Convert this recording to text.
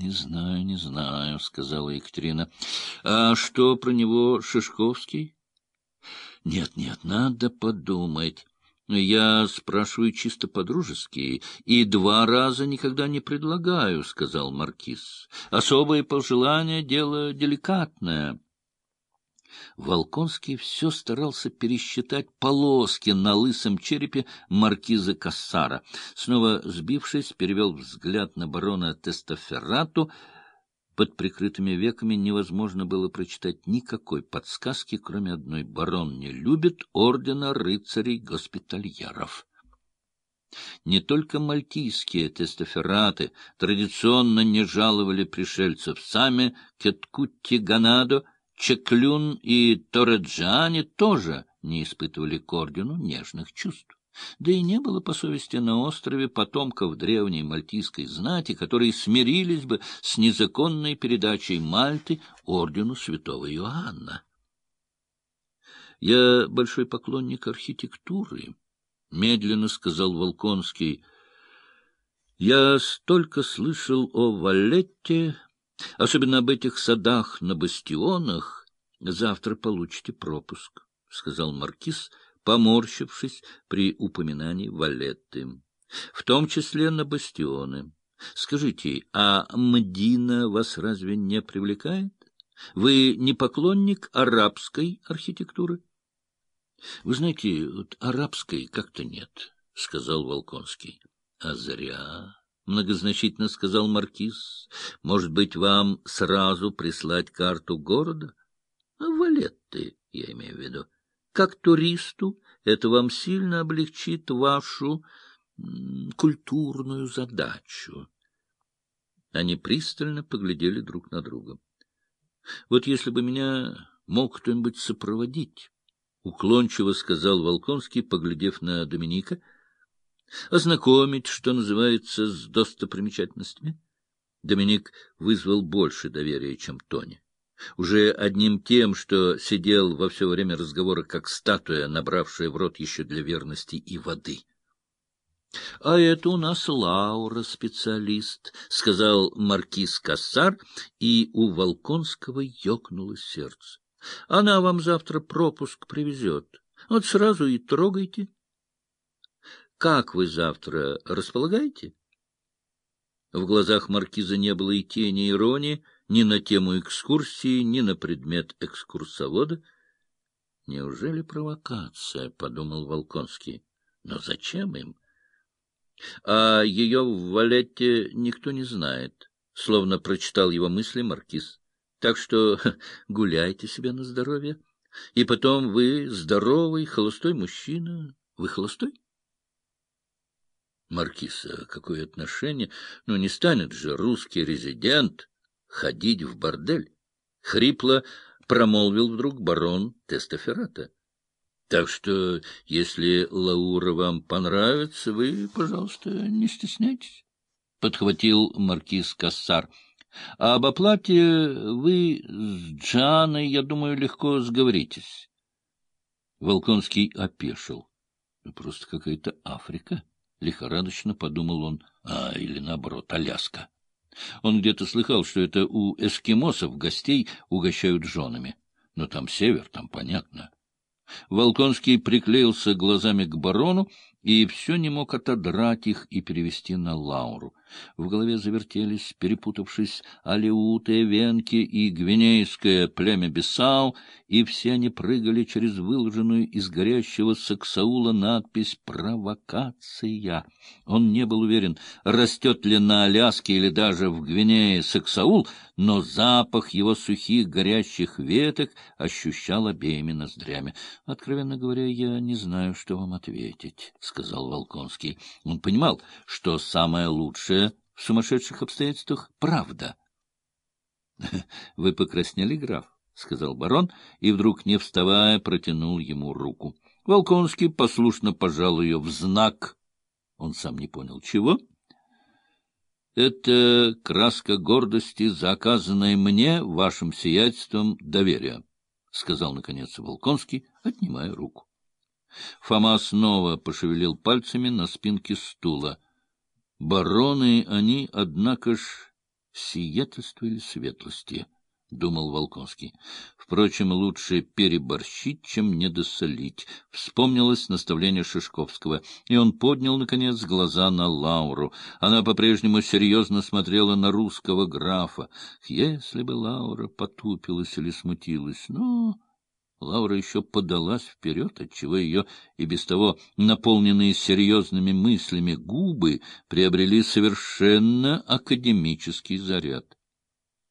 Не знаю, не знаю, — сказала Екатерина. — А что про него Шишковский? — Нет, нет, надо подумать. Я спрашиваю чисто по-дружески и два раза никогда не предлагаю, — сказал Маркиз. Особые пожелания — дело деликатное. Волконский все старался пересчитать полоски на лысом черепе маркиза Кассара. Снова сбившись, перевел взгляд на барона Тестоферрату. Под прикрытыми веками невозможно было прочитать никакой подсказки, кроме одной. Барон не любит ордена рыцарей-госпитальеров. Не только мальтийские тестофераты традиционно не жаловали пришельцев. Сами Кеткутти-Ганадо — Чеклюн и Тореджане тоже не испытывали к ордену нежных чувств. Да и не было, по совести, на острове потомков древней мальтийской знати, которые смирились бы с незаконной передачей Мальты ордену святого Иоанна. «Я большой поклонник архитектуры», — медленно сказал Волконский. «Я столько слышал о Валетте, Особенно об этих садах на бастионах. Завтра получите пропуск, — сказал маркиз, поморщившись при упоминании Валетты. В том числе на бастионы. Скажите, а Мдина вас разве не привлекает? Вы не поклонник арабской архитектуры? — Вы знаете, вот арабской как-то нет, — сказал Волконский. — А зря многозначительно сказал маркиз. — Может быть, вам сразу прислать карту города? — Валетты, я имею в виду. Как туристу это вам сильно облегчит вашу культурную задачу. Они пристально поглядели друг на друга. — Вот если бы меня мог кто-нибудь сопроводить, — уклончиво сказал Волконский, поглядев на Доминика, — ознакомить, что называется, с достопримечательностями. Доминик вызвал больше доверия, чем Тони. Уже одним тем, что сидел во все время разговора как статуя, набравшая в рот еще для верности и воды. — А это у нас Лаура, специалист, — сказал маркиз Кассар, и у Волконского ёкнуло сердце. — Она вам завтра пропуск привезет. Вот сразу и трогайте. — как вы завтра располагаете? В глазах маркиза не было и тени иронии ни на тему экскурсии, ни на предмет экскурсовода. «Неужели провокация?» — подумал Волконский. «Но зачем им?» «А ее в Валетте никто не знает», — словно прочитал его мысли маркиз. «Так что гуляйте себе на здоровье. И потом вы здоровый, холостой мужчина. Вы холостой?» Маркиса, какое отношение? Ну, не станет же русский резидент ходить в бордель. Хрипло промолвил вдруг барон Тестоферата. Так что, если Лаура вам понравится, вы, пожалуйста, не стесняйтесь, — подхватил маркиз Кассар. — А об оплате вы с Джаной, я думаю, легко сговоритесь. Волконский опешил. Ну, просто какая-то Африка. — лихорадочно подумал он. А, или наоборот, Аляска. Он где-то слыхал, что это у эскимосов гостей угощают женами. Но там север, там понятно. Волконский приклеился глазами к барону и все не мог отодрать их и перевести на Лауру. В голове завертелись, перепутавшись, алеуты, венки и гвинейское племя Бесау, и все они прыгали через выложенную из горящего саксаула надпись «Провокация». Он не был уверен, растет ли на Аляске или даже в Гвинее саксаул, но запах его сухих горящих веток ощущал обеими ноздрями. Откровенно говоря, я не знаю, что вам ответить сказал Волконский. Он понимал, что самое лучшее в сумасшедших обстоятельствах — правда. — Вы покраснели, граф? — сказал барон, и вдруг, не вставая, протянул ему руку. Волконский послушно пожал ее в знак. Он сам не понял, чего. — Это краска гордости, заказанная мне вашим сиятельством доверия, — сказал, наконец, Волконский, отнимая руку. Фома снова пошевелил пальцами на спинке стула. Бароны они, однако ж, сиятельства или светлости, — думал Волконский. Впрочем, лучше переборщить, чем недосолить. Вспомнилось наставление Шишковского, и он поднял, наконец, глаза на Лауру. Она по-прежнему серьезно смотрела на русского графа. Если бы Лаура потупилась или смутилась, но... Лаура еще подалась вперед, отчего ее и без того наполненные серьезными мыслями губы приобрели совершенно академический заряд.